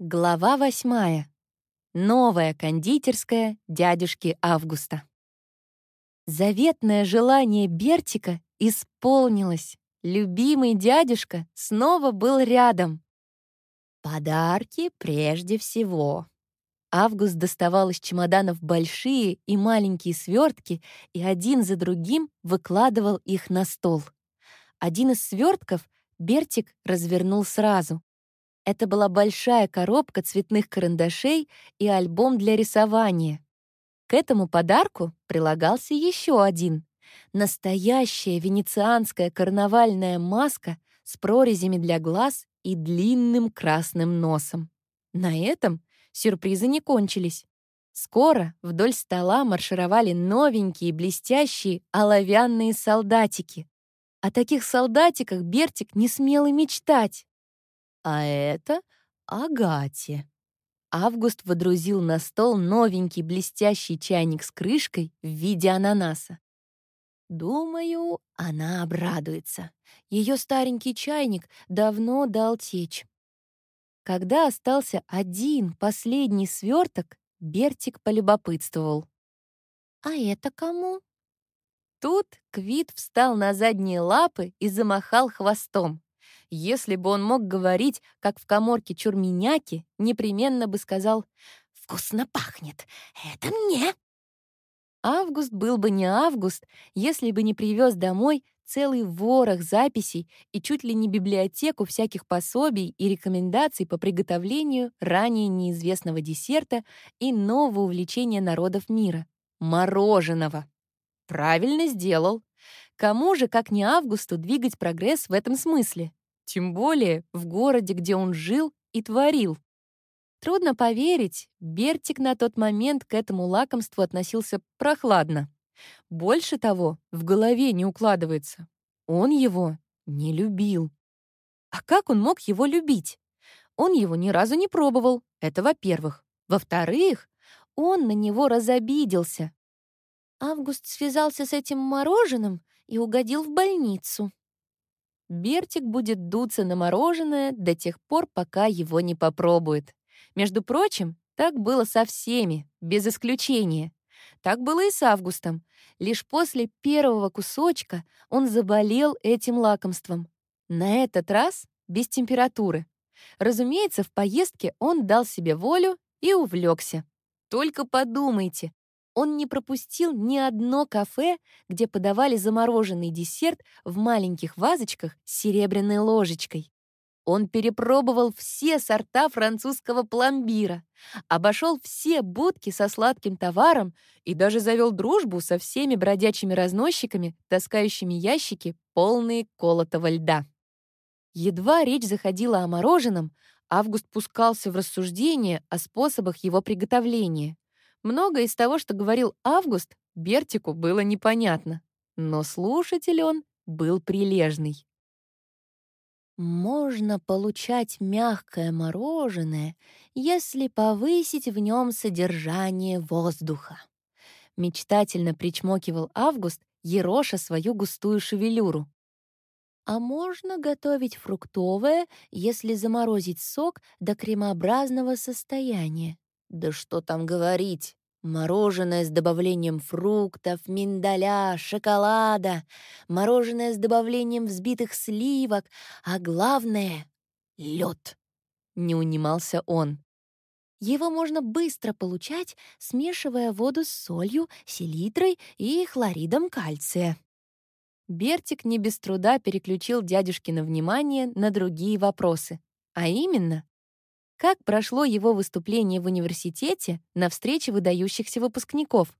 Глава восьмая. Новая кондитерская дядюшки Августа. Заветное желание Бертика исполнилось. Любимый дядюшка снова был рядом. Подарки прежде всего. Август доставал из чемоданов большие и маленькие свертки и один за другим выкладывал их на стол. Один из свертков Бертик развернул сразу, это была большая коробка цветных карандашей и альбом для рисования. К этому подарку прилагался еще один — настоящая венецианская карнавальная маска с прорезями для глаз и длинным красным носом. На этом сюрпризы не кончились. Скоро вдоль стола маршировали новенькие блестящие оловянные солдатики. О таких солдатиках Бертик не смел и мечтать. А это Агате. Август водрузил на стол новенький блестящий чайник с крышкой в виде ананаса. Думаю, она обрадуется. Ее старенький чайник давно дал течь. Когда остался один последний сверток, Бертик полюбопытствовал. «А это кому?» Тут Квит встал на задние лапы и замахал хвостом. Если бы он мог говорить, как в коморке чурменяки, непременно бы сказал «Вкусно пахнет! Это мне!» Август был бы не Август, если бы не привез домой целый ворох записей и чуть ли не библиотеку всяких пособий и рекомендаций по приготовлению ранее неизвестного десерта и нового увлечения народов мира — мороженого. Правильно сделал. Кому же, как не Августу, двигать прогресс в этом смысле? Тем более в городе, где он жил и творил. Трудно поверить, Бертик на тот момент к этому лакомству относился прохладно. Больше того, в голове не укладывается. Он его не любил. А как он мог его любить? Он его ни разу не пробовал, это во-первых. Во-вторых, он на него разобиделся. Август связался с этим мороженым и угодил в больницу. Бертик будет дуться на мороженое до тех пор, пока его не попробует. Между прочим, так было со всеми, без исключения. Так было и с Августом. Лишь после первого кусочка он заболел этим лакомством. На этот раз без температуры. Разумеется, в поездке он дал себе волю и увлекся. Только подумайте, он не пропустил ни одно кафе, где подавали замороженный десерт в маленьких вазочках с серебряной ложечкой. Он перепробовал все сорта французского пломбира, обошел все будки со сладким товаром и даже завел дружбу со всеми бродячими разносчиками, таскающими ящики, полные колотого льда. Едва речь заходила о мороженом, Август пускался в рассуждения о способах его приготовления. Многое из того, что говорил Август, Бертику было непонятно, но слушатель он был прилежный. Можно получать мягкое мороженое, если повысить в нем содержание воздуха. Мечтательно причмокивал Август, ероша свою густую шевелюру. А можно готовить фруктовое, если заморозить сок до кремообразного состояния. Да что там говорить. Мороженое с добавлением фруктов, миндаля, шоколада, мороженое с добавлением взбитых сливок, а главное — лед. Не унимался он. Его можно быстро получать, смешивая воду с солью, селитрой и хлоридом кальция. Бертик не без труда переключил дядюшкино внимание на другие вопросы, а именно, как прошло его выступление в университете на встрече выдающихся выпускников?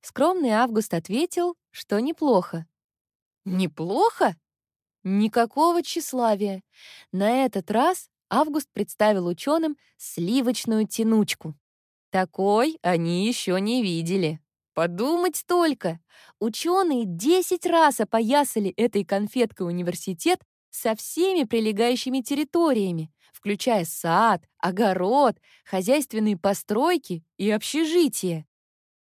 Скромный Август ответил, что неплохо. Неплохо? Никакого тщеславия. На этот раз Август представил ученым сливочную тянучку. Такой они еще не видели. Подумать только! Ученые 10 раз опоясали этой конфеткой университет со всеми прилегающими территориями, включая сад, огород, хозяйственные постройки и общежитие.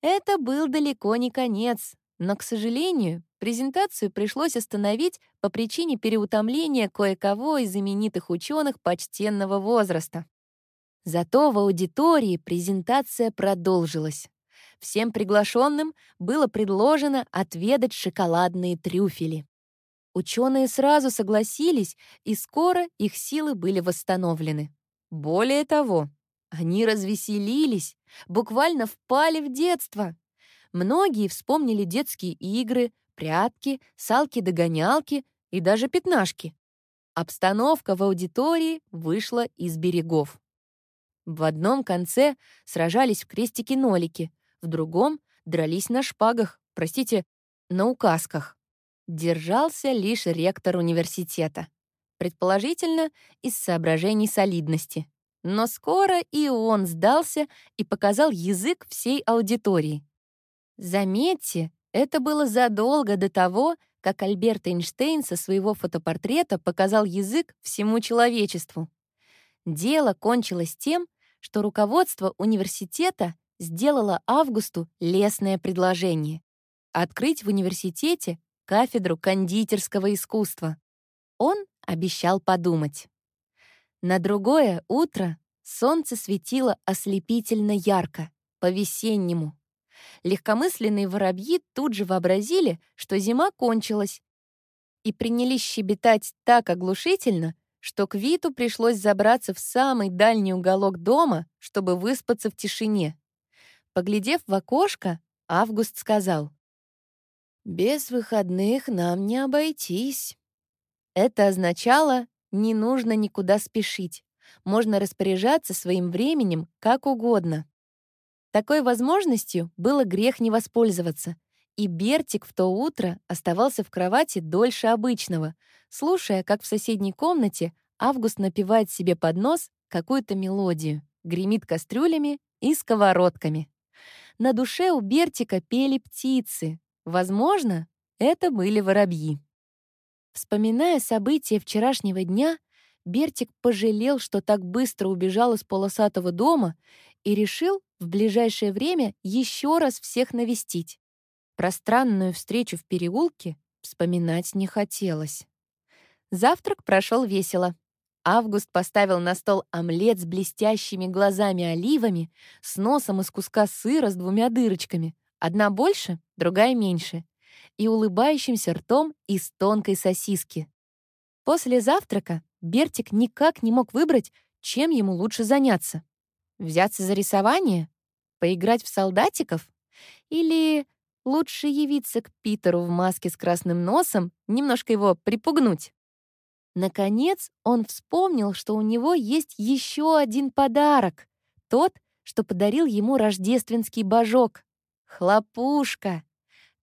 Это был далеко не конец, но, к сожалению, презентацию пришлось остановить по причине переутомления кое-кого из знаменитых ученых почтенного возраста. Зато в аудитории презентация продолжилась. Всем приглашенным было предложено отведать шоколадные трюфели. Ученые сразу согласились, и скоро их силы были восстановлены. Более того, они развеселились, буквально впали в детство. Многие вспомнили детские игры, прятки, салки-догонялки и даже пятнашки. Обстановка в аудитории вышла из берегов. В одном конце сражались в крестики-нолики, в другом дрались на шпагах, простите, на указках. Держался лишь ректор университета. Предположительно, из соображений солидности. Но скоро и он сдался и показал язык всей аудитории. Заметьте, это было задолго до того, как Альберт Эйнштейн со своего фотопортрета показал язык всему человечеству. Дело кончилось тем, что руководство университета сделало Августу лестное предложение — открыть в университете кафедру кондитерского искусства. Он обещал подумать. На другое утро солнце светило ослепительно ярко, по-весеннему. Легкомысленные воробьи тут же вообразили, что зима кончилась, и принялись щебетать так оглушительно, что к Виту пришлось забраться в самый дальний уголок дома, чтобы выспаться в тишине. Поглядев в окошко, Август сказал, «Без выходных нам не обойтись». Это означало, не нужно никуда спешить. Можно распоряжаться своим временем как угодно. Такой возможностью было грех не воспользоваться. И Бертик в то утро оставался в кровати дольше обычного, слушая, как в соседней комнате Август напевает себе под нос какую-то мелодию, гремит кастрюлями и сковородками. На душе у Бертика пели птицы. Возможно, это были воробьи. Вспоминая события вчерашнего дня, Бертик пожалел, что так быстро убежал из полосатого дома и решил в ближайшее время еще раз всех навестить. Про странную встречу в переулке вспоминать не хотелось. Завтрак прошел весело. Август поставил на стол омлет с блестящими глазами-оливами, с носом из куска сыра с двумя дырочками, одна больше, другая меньше, и улыбающимся ртом из тонкой сосиски. После завтрака Бертик никак не мог выбрать, чем ему лучше заняться. Взяться за рисование? Поиграть в солдатиков? Или лучше явиться к Питеру в маске с красным носом, немножко его припугнуть? Наконец он вспомнил, что у него есть еще один подарок. Тот, что подарил ему рождественский божок. Хлопушка.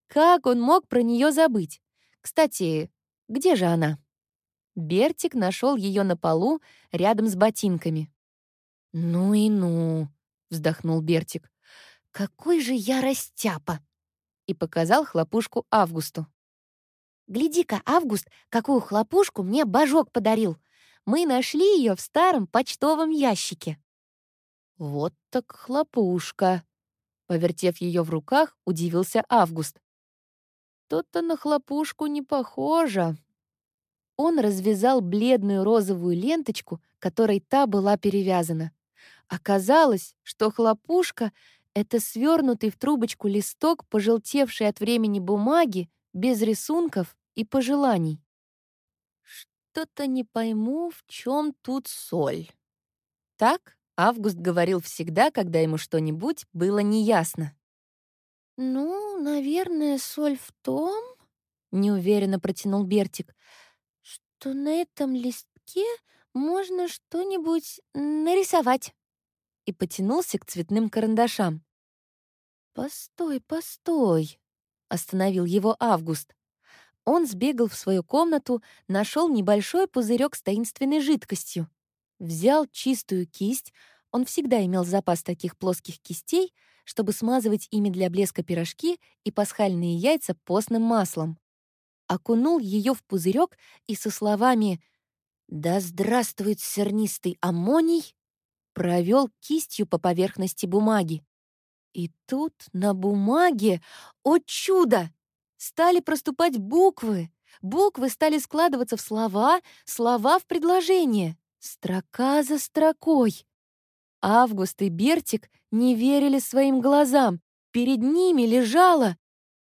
Как он мог про нее забыть? Кстати, где же она? Бертик нашел ее на полу рядом с ботинками. «Ну и ну», — вздохнул Бертик. «Какой же я растяпа!» И показал хлопушку Августу. «Гляди-ка, Август, какую хлопушку мне божок подарил! Мы нашли ее в старом почтовом ящике». «Вот так хлопушка!» Повертев ее в руках, удивился Август. «То-то на хлопушку не похоже. Он развязал бледную розовую ленточку, которой та была перевязана. Оказалось, что хлопушка — это свернутый в трубочку листок, пожелтевший от времени бумаги, без рисунков и пожеланий. Что-то не пойму, в чем тут соль. Так Август говорил всегда, когда ему что-нибудь было неясно. «Ну, наверное, соль в том...» — неуверенно протянул Бертик — что на этом листке можно что-нибудь нарисовать. И потянулся к цветным карандашам. «Постой, постой!» — остановил его Август. Он сбегал в свою комнату, нашел небольшой пузырек с таинственной жидкостью. Взял чистую кисть, он всегда имел запас таких плоских кистей, чтобы смазывать ими для блеска пирожки и пасхальные яйца постным маслом окунул ее в пузырек и со словами «Да здравствует сернистый аммоний!» провел кистью по поверхности бумаги. И тут на бумаге, о чудо, стали проступать буквы. Буквы стали складываться в слова, слова в предложения, строка за строкой. Август и Бертик не верили своим глазам. Перед ними лежало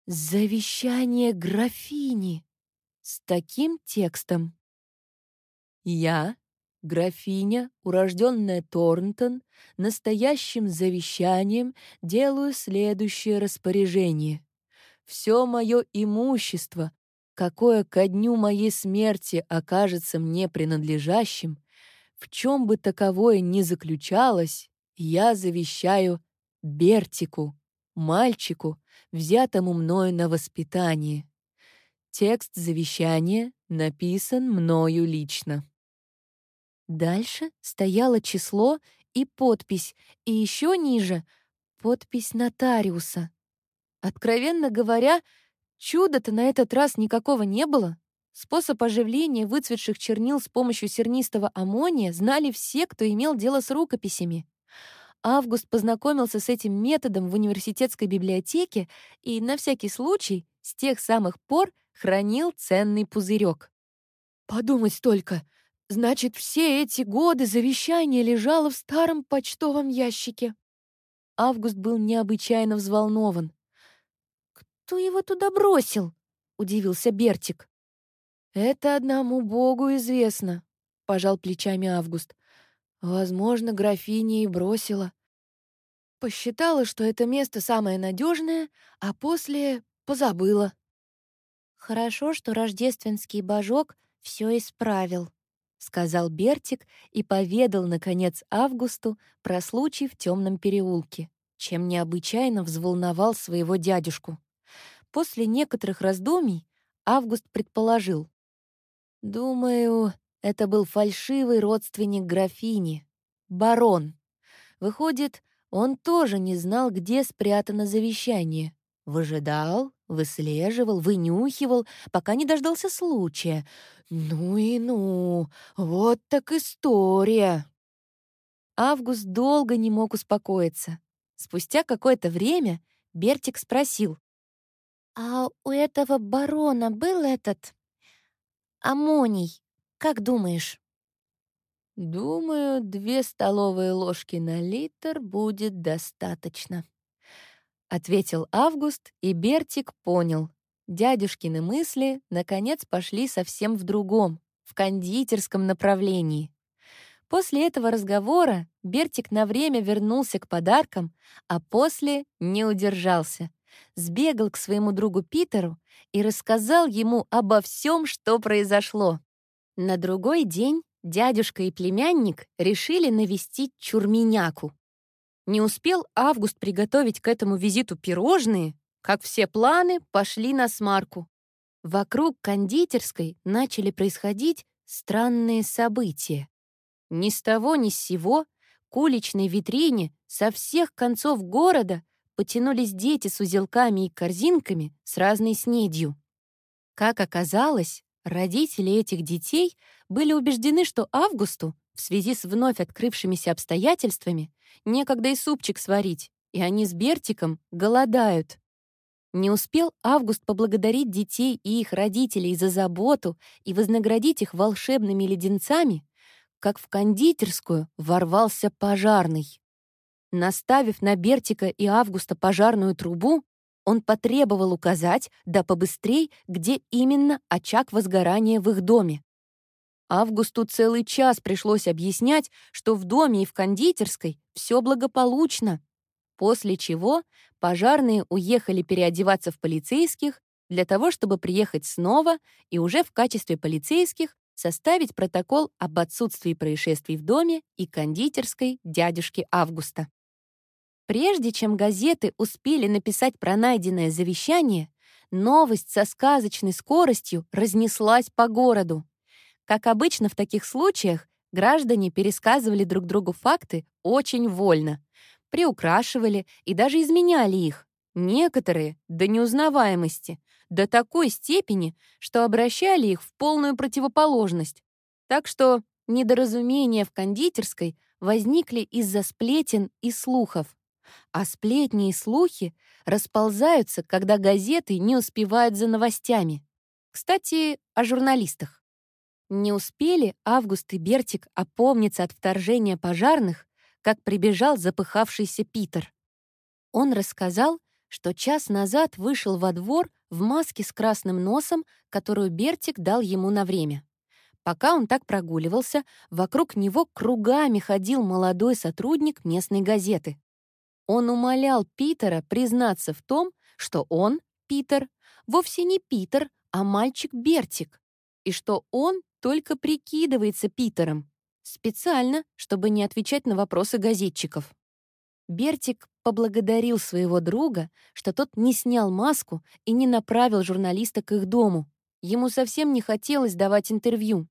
завещание графини с таким текстом. «Я, графиня, урожденная Торнтон, настоящим завещанием делаю следующее распоряжение. Все мое имущество, какое ко дню моей смерти окажется мне принадлежащим, в чем бы таковое ни заключалось, я завещаю Бертику, мальчику, взятому мною на воспитание. Текст завещания написан мною лично. Дальше стояло число и подпись, и еще ниже — подпись нотариуса. Откровенно говоря, чуда-то на этот раз никакого не было. Способ оживления выцветших чернил с помощью сернистого аммония знали все, кто имел дело с рукописями. Август познакомился с этим методом в университетской библиотеке и, на всякий случай, с тех самых пор хранил ценный пузырек. «Подумать только! Значит, все эти годы завещание лежало в старом почтовом ящике!» Август был необычайно взволнован. «Кто его туда бросил?» — удивился Бертик. «Это одному Богу известно», — пожал плечами Август. «Возможно, графиня и бросила. Посчитала, что это место самое надежное, а после позабыла». «Хорошо, что рождественский божок все исправил», — сказал Бертик и поведал, наконец, Августу про случай в темном переулке, чем необычайно взволновал своего дядюшку. После некоторых раздумий Август предположил. Думаю, это был фальшивый родственник графини, барон. Выходит, он тоже не знал, где спрятано завещание. Выжидал, выслеживал, вынюхивал, пока не дождался случая. Ну и ну, вот так история. Август долго не мог успокоиться. Спустя какое-то время Бертик спросил. «А у этого барона был этот Аммоний, как думаешь?» «Думаю, две столовые ложки на литр будет достаточно», — ответил Август, и Бертик понял. Дядюшкины мысли, наконец, пошли совсем в другом, в кондитерском направлении. После этого разговора Бертик на время вернулся к подаркам, а после не удержался сбегал к своему другу Питеру и рассказал ему обо всем, что произошло. На другой день дядюшка и племянник решили навестить Чурменяку. Не успел Август приготовить к этому визиту пирожные, как все планы пошли на смарку. Вокруг кондитерской начали происходить странные события. Ни с того ни с сего к уличной витрине со всех концов города потянулись дети с узелками и корзинками с разной снедью. Как оказалось, родители этих детей были убеждены, что Августу, в связи с вновь открывшимися обстоятельствами, некогда и супчик сварить, и они с Бертиком голодают. Не успел Август поблагодарить детей и их родителей за заботу и вознаградить их волшебными леденцами, как в кондитерскую ворвался пожарный. Наставив на Бертика и Августа пожарную трубу, он потребовал указать, да побыстрей, где именно очаг возгорания в их доме. Августу целый час пришлось объяснять, что в доме и в кондитерской все благополучно, после чего пожарные уехали переодеваться в полицейских для того, чтобы приехать снова и уже в качестве полицейских составить протокол об отсутствии происшествий в доме и кондитерской дядюшки Августа. Прежде чем газеты успели написать про найденное завещание, новость со сказочной скоростью разнеслась по городу. Как обычно в таких случаях, граждане пересказывали друг другу факты очень вольно, приукрашивали и даже изменяли их. Некоторые — до неузнаваемости, до такой степени, что обращали их в полную противоположность. Так что недоразумения в кондитерской возникли из-за сплетен и слухов а сплетни и слухи расползаются, когда газеты не успевают за новостями. Кстати, о журналистах. Не успели Август и Бертик опомниться от вторжения пожарных, как прибежал запыхавшийся Питер. Он рассказал, что час назад вышел во двор в маске с красным носом, которую Бертик дал ему на время. Пока он так прогуливался, вокруг него кругами ходил молодой сотрудник местной газеты. Он умолял Питера признаться в том, что он, Питер, вовсе не Питер, а мальчик Бертик, и что он только прикидывается Питером, специально, чтобы не отвечать на вопросы газетчиков. Бертик поблагодарил своего друга, что тот не снял маску и не направил журналиста к их дому. Ему совсем не хотелось давать интервью.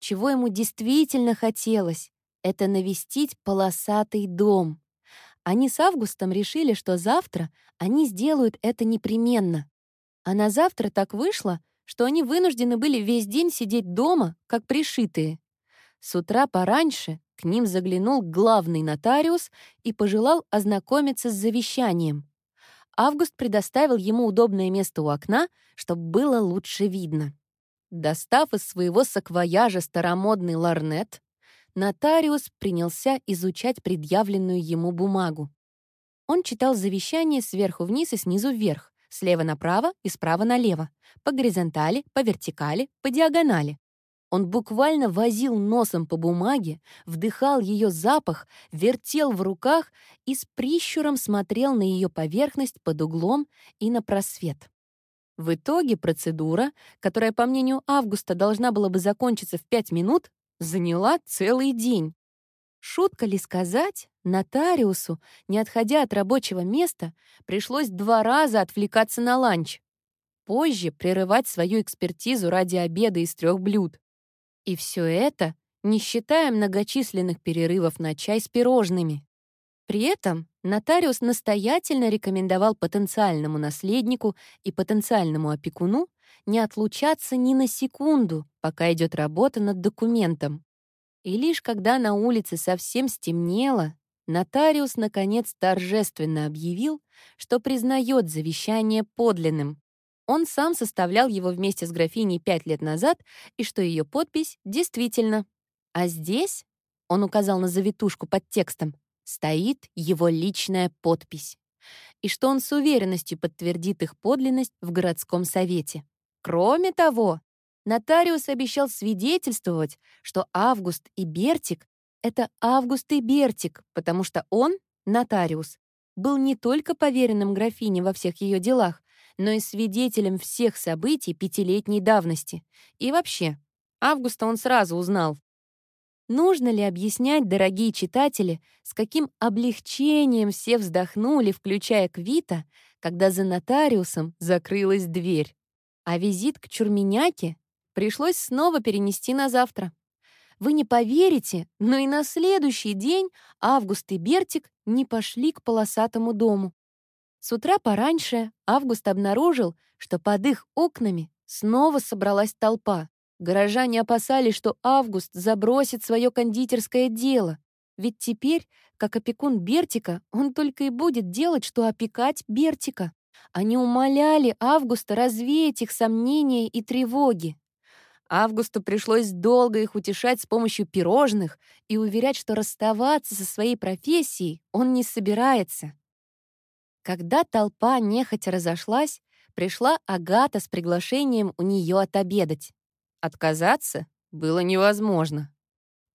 Чего ему действительно хотелось, это навестить полосатый дом. Они с Августом решили, что завтра они сделают это непременно. А на завтра так вышло, что они вынуждены были весь день сидеть дома, как пришитые. С утра пораньше к ним заглянул главный нотариус и пожелал ознакомиться с завещанием. Август предоставил ему удобное место у окна, чтобы было лучше видно. Достав из своего саквояжа старомодный ларнет, нотариус принялся изучать предъявленную ему бумагу. Он читал завещание сверху вниз и снизу вверх, слева направо и справа налево, по горизонтали, по вертикали, по диагонали. Он буквально возил носом по бумаге, вдыхал ее запах, вертел в руках и с прищуром смотрел на ее поверхность под углом и на просвет. В итоге процедура, которая, по мнению Августа, должна была бы закончиться в пять минут, заняла целый день. Шутка ли сказать, нотариусу, не отходя от рабочего места, пришлось два раза отвлекаться на ланч. Позже прерывать свою экспертизу ради обеда из трех блюд. И все это, не считая многочисленных перерывов на чай с пирожными. При этом нотариус настоятельно рекомендовал потенциальному наследнику и потенциальному опекуну не отлучаться ни на секунду, пока идет работа над документом. И лишь когда на улице совсем стемнело, нотариус наконец торжественно объявил, что признает завещание подлинным. Он сам составлял его вместе с графиней пять лет назад, и что ее подпись действительно. А здесь, он указал на завитушку под текстом, стоит его личная подпись, и что он с уверенностью подтвердит их подлинность в городском совете. Кроме того, нотариус обещал свидетельствовать, что Август и Бертик — это Август и Бертик, потому что он, нотариус, был не только поверенным графине во всех ее делах, но и свидетелем всех событий пятилетней давности. И вообще, Августа он сразу узнал. Нужно ли объяснять, дорогие читатели, с каким облегчением все вздохнули, включая Квита, когда за нотариусом закрылась дверь? А визит к Чурменяке пришлось снова перенести на завтра. Вы не поверите, но и на следующий день Август и Бертик не пошли к полосатому дому. С утра пораньше Август обнаружил, что под их окнами снова собралась толпа. Горожане опасались, что Август забросит свое кондитерское дело, ведь теперь, как опекун Бертика, он только и будет делать, что опекать Бертика. Они умоляли Августа развеять их сомнения и тревоги. Августу пришлось долго их утешать с помощью пирожных и уверять, что расставаться со своей профессией он не собирается. Когда толпа нехотя разошлась, пришла Агата с приглашением у нее отобедать. Отказаться было невозможно.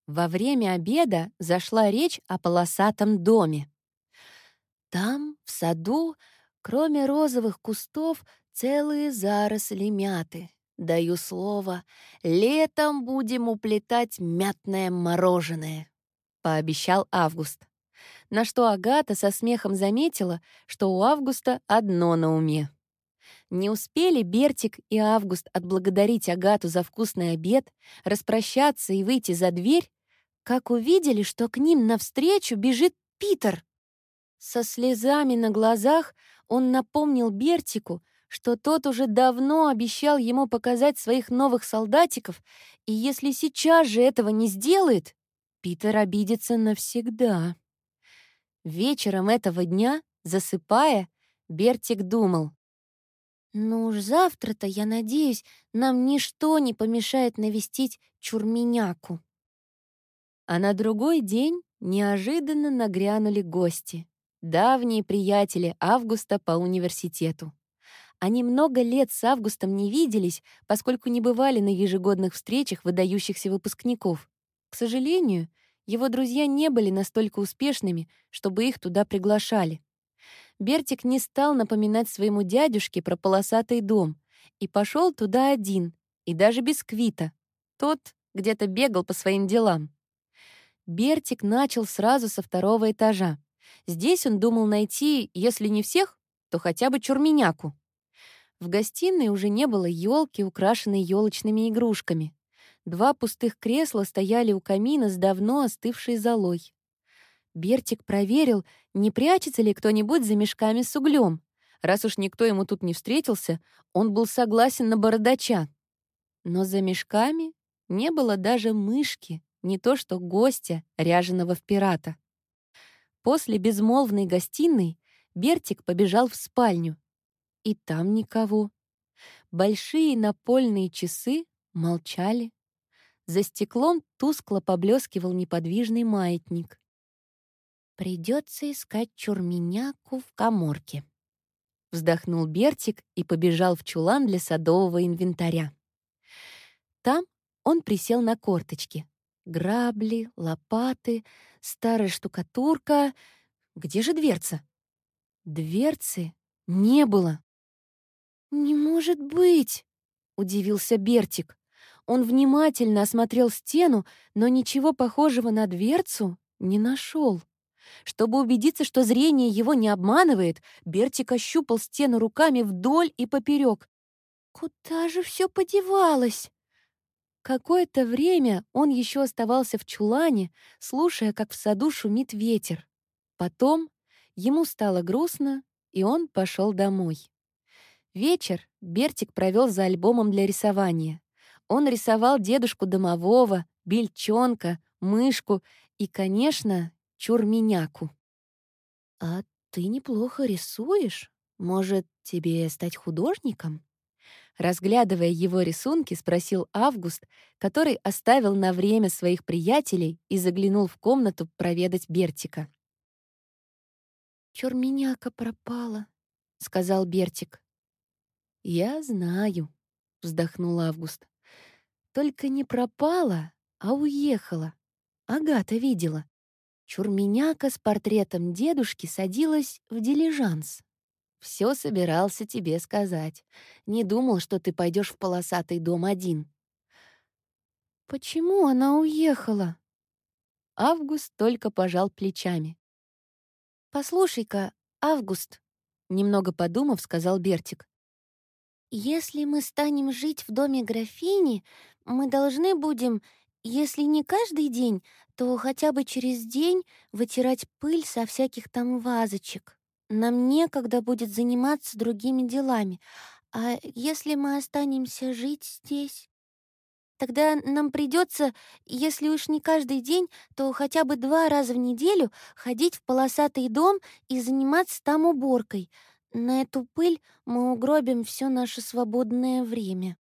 Во время обеда зашла речь о полосатом доме. Там, в саду, кроме розовых кустов, целые заросли мяты. Даю слово, летом будем уплетать мятное мороженое, пообещал Август. На что Агата со смехом заметила, что у Августа одно на уме. Не успели Бертик и Август отблагодарить Агату за вкусный обед, распрощаться и выйти за дверь, как увидели, что к ним навстречу бежит Питер. Со слезами на глазах он напомнил Бертику, что тот уже давно обещал ему показать своих новых солдатиков, и если сейчас же этого не сделает, Питер обидится навсегда. Вечером этого дня, засыпая, Бертик думал, ну уж завтра-то, я надеюсь, нам ничто не помешает навестить Чурменяку. А на другой день неожиданно нагрянули гости, давние приятели Августа по университету. Они много лет с Августом не виделись, поскольку не бывали на ежегодных встречах выдающихся выпускников. К сожалению, его друзья не были настолько успешными, чтобы их туда приглашали. Бертик не стал напоминать своему дядюшке про полосатый дом и пошел туда один, и даже без Квита. Тот где-то бегал по своим делам. Бертик начал сразу со второго этажа. Здесь он думал найти, если не всех, то хотя бы чурменяку. В гостиной уже не было елки, украшенной елочными игрушками. Два пустых кресла стояли у камина с давно остывшей золой. Бертик проверил, не прячется ли кто-нибудь за мешками с углем. Раз уж никто ему тут не встретился, он был согласен на бородача. Но за мешками не было даже мышки, не то что гостя, ряженого в пирата. После безмолвной гостиной Бертик побежал в спальню, и там никого. Большие напольные часы молчали. За стеклом тускло поблескивал неподвижный маятник. «Придется искать чурменяку в коморке», — вздохнул Бертик и побежал в чулан для садового инвентаря. Там он присел на корточки. Грабли, лопаты, старая штукатурка. Где же дверца? Дверцы не было. «Не может быть!» — удивился Бертик. Он внимательно осмотрел стену, но ничего похожего на дверцу не нашел. Чтобы убедиться, что зрение его не обманывает, Бертик ощупал стену руками вдоль и поперек. «Куда же все подевалось?» Какое-то время он еще оставался в чулане, слушая, как в саду шумит ветер. Потом ему стало грустно, и он пошел домой. Вечер Бертик провел за альбомом для рисования. Он рисовал дедушку домового, бельчонка, мышку и, конечно, чурменяку. «А ты неплохо рисуешь. Может, тебе стать художником?» Разглядывая его рисунки, спросил Август, который оставил на время своих приятелей и заглянул в комнату проведать Бертика. «Чурменяка пропала», — сказал Бертик. «Я знаю», — вздохнул Август. «Только не пропала, а уехала. Агата видела. Чурменяка с портретом дедушки садилась в дилижанс. Все собирался тебе сказать. Не думал, что ты пойдешь в полосатый дом один». «Почему она уехала?» Август только пожал плечами. «Послушай-ка, Август», — немного подумав, сказал Бертик. «Если мы станем жить в доме графини, мы должны будем, если не каждый день, то хотя бы через день вытирать пыль со всяких там вазочек. Нам некогда будет заниматься другими делами. А если мы останемся жить здесь? Тогда нам придется, если уж не каждый день, то хотя бы два раза в неделю ходить в полосатый дом и заниматься там уборкой — на эту пыль мы угробим все наше свободное время».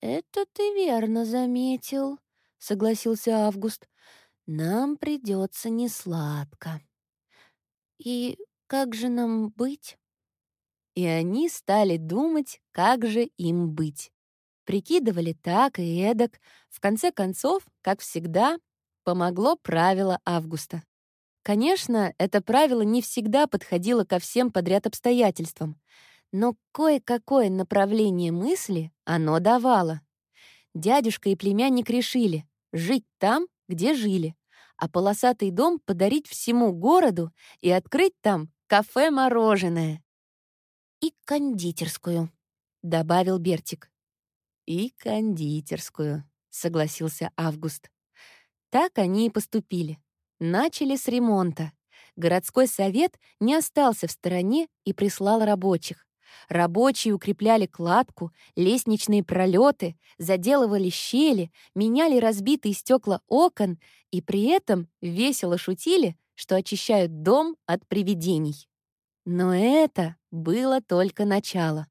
«Это ты верно заметил», — согласился Август. «Нам придется несладко». «И как же нам быть?» И они стали думать, как же им быть. Прикидывали так и эдак. В конце концов, как всегда, помогло правило Августа. Конечно, это правило не всегда подходило ко всем подряд обстоятельствам, но кое-какое направление мысли оно давало. Дядюшка и племянник решили жить там, где жили, а полосатый дом подарить всему городу и открыть там кафе-мороженое. «И кондитерскую», — добавил Бертик. «И кондитерскую», — согласился Август. Так они и поступили. Начали с ремонта. Городской совет не остался в стороне и прислал рабочих. Рабочие укрепляли кладку, лестничные пролеты, заделывали щели, меняли разбитые стекла окон и при этом весело шутили, что очищают дом от привидений. Но это было только начало.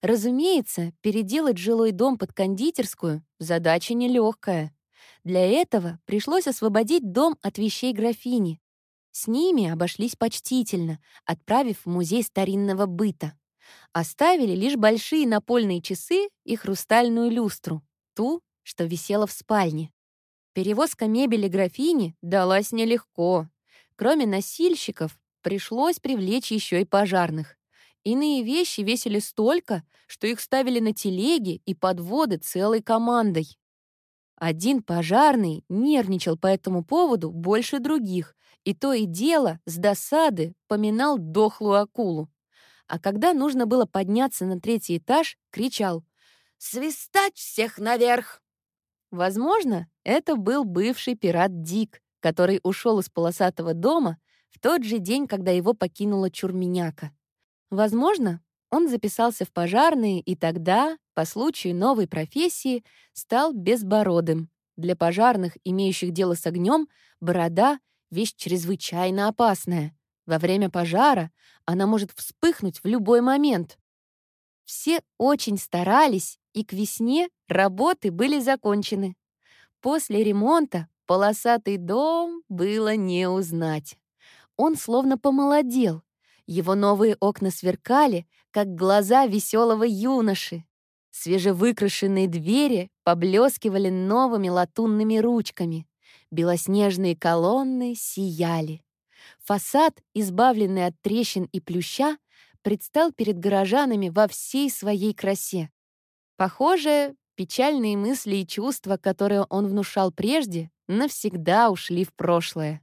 Разумеется, переделать жилой дом под кондитерскую — задача нелегкая. Для этого пришлось освободить дом от вещей графини. С ними обошлись почтительно, отправив в музей старинного быта. Оставили лишь большие напольные часы и хрустальную люстру, ту, что висела в спальне. Перевозка мебели графини далась нелегко. Кроме носильщиков, пришлось привлечь еще и пожарных. Иные вещи весили столько, что их ставили на телеги и подводы целой командой. Один пожарный нервничал по этому поводу больше других, и то и дело с досады поминал дохлую акулу. А когда нужно было подняться на третий этаж, кричал «Свистать всех наверх!». Возможно, это был бывший пират Дик, который ушел из полосатого дома в тот же день, когда его покинула Чурменяка. Возможно, он записался в пожарные и тогда, по случаю новой профессии, стал безбородым. Для пожарных, имеющих дело с огнем, борода — вещь чрезвычайно опасная. Во время пожара она может вспыхнуть в любой момент. Все очень старались, и к весне работы были закончены. После ремонта полосатый дом было не узнать. Он словно помолодел, его новые окна сверкали, как глаза веселого юноши. Свежевыкрашенные двери поблескивали новыми латунными ручками. Белоснежные колонны сияли. Фасад, избавленный от трещин и плюща, предстал перед горожанами во всей своей красе. Похоже, печальные мысли и чувства, которые он внушал прежде, навсегда ушли в прошлое.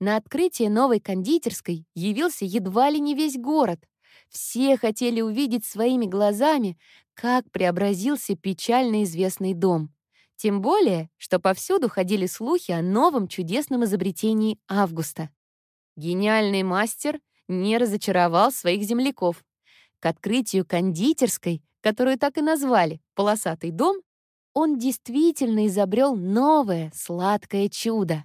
На открытие новой кондитерской явился едва ли не весь город. Все хотели увидеть своими глазами, как преобразился печально известный дом. Тем более, что повсюду ходили слухи о новом чудесном изобретении Августа. Гениальный мастер не разочаровал своих земляков. К открытию кондитерской, которую так и назвали «Полосатый дом», он действительно изобрел новое сладкое чудо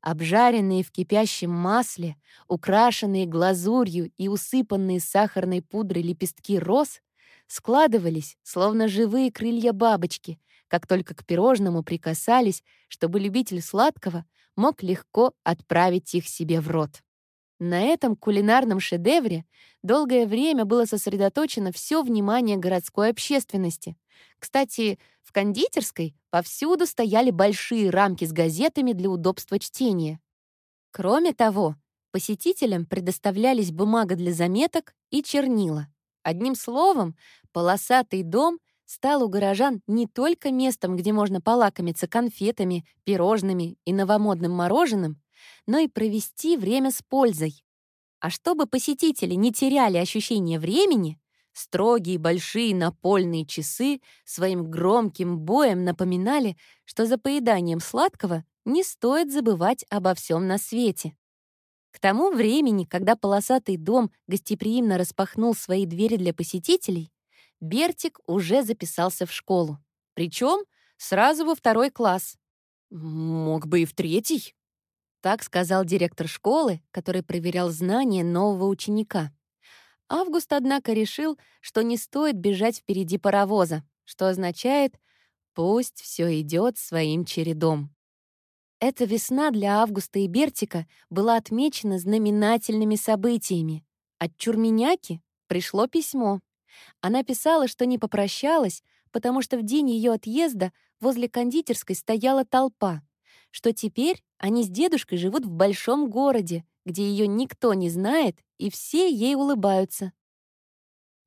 обжаренные в кипящем масле, украшенные глазурью и усыпанные сахарной пудрой лепестки роз, складывались, словно живые крылья бабочки, как только к пирожному прикасались, чтобы любитель сладкого мог легко отправить их себе в рот. На этом кулинарном шедевре долгое время было сосредоточено все внимание городской общественности. Кстати, в кондитерской повсюду стояли большие рамки с газетами для удобства чтения. Кроме того, посетителям предоставлялись бумага для заметок и чернила. Одним словом, полосатый дом стал у горожан не только местом, где можно полакомиться конфетами, пирожными и новомодным мороженым, но и провести время с пользой. А чтобы посетители не теряли ощущение времени, строгие большие напольные часы своим громким боем напоминали, что за поеданием сладкого не стоит забывать обо всем на свете. К тому времени, когда полосатый дом гостеприимно распахнул свои двери для посетителей, Бертик уже записался в школу. Причем сразу во второй класс. «Мог бы и в третий», так сказал директор школы, который проверял знания нового ученика. Август, однако, решил, что не стоит бежать впереди паровоза, что означает «пусть все идет своим чередом». Эта весна для Августа и Бертика была отмечена знаменательными событиями. От Чурменяки пришло письмо. Она писала, что не попрощалась, потому что в день ее отъезда возле кондитерской стояла толпа — что теперь они с дедушкой живут в большом городе, где ее никто не знает, и все ей улыбаются.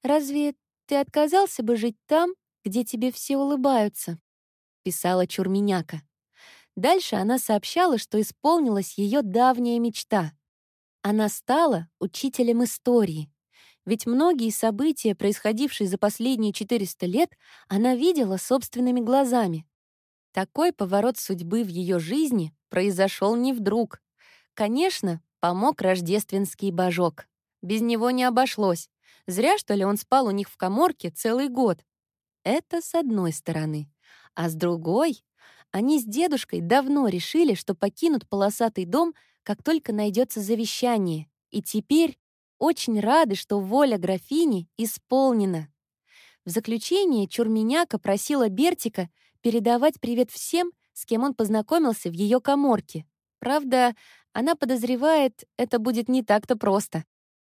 «Разве ты отказался бы жить там, где тебе все улыбаются?» — писала Чурменяка. Дальше она сообщала, что исполнилась ее давняя мечта. Она стала учителем истории. Ведь многие события, происходившие за последние 400 лет, она видела собственными глазами. Такой поворот судьбы в ее жизни произошел не вдруг. Конечно, помог рождественский божок. Без него не обошлось. Зря, что ли, он спал у них в коморке целый год. Это с одной стороны. А с другой, они с дедушкой давно решили, что покинут полосатый дом, как только найдется завещание. И теперь очень рады, что воля графини исполнена. В заключение Чурменяка просила Бертика передавать привет всем, с кем он познакомился в ее коморке. Правда, она подозревает, это будет не так-то просто.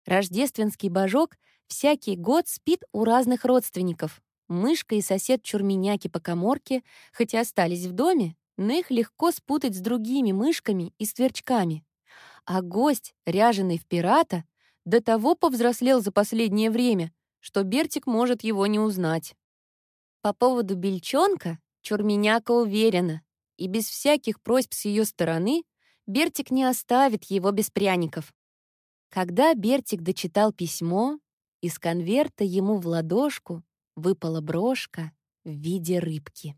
Рождественский божок всякий год спит у разных родственников. Мышка и сосед Чурменяки по коморке, хотя остались в доме, но их легко спутать с другими мышками и сверчками. А гость, ряженый в пирата, до того повзрослел за последнее время, что Бертик может его не узнать. По поводу бельчонка Чурменяка уверена, и без всяких просьб с ее стороны Бертик не оставит его без пряников. Когда Бертик дочитал письмо, из конверта ему в ладошку выпала брошка в виде рыбки.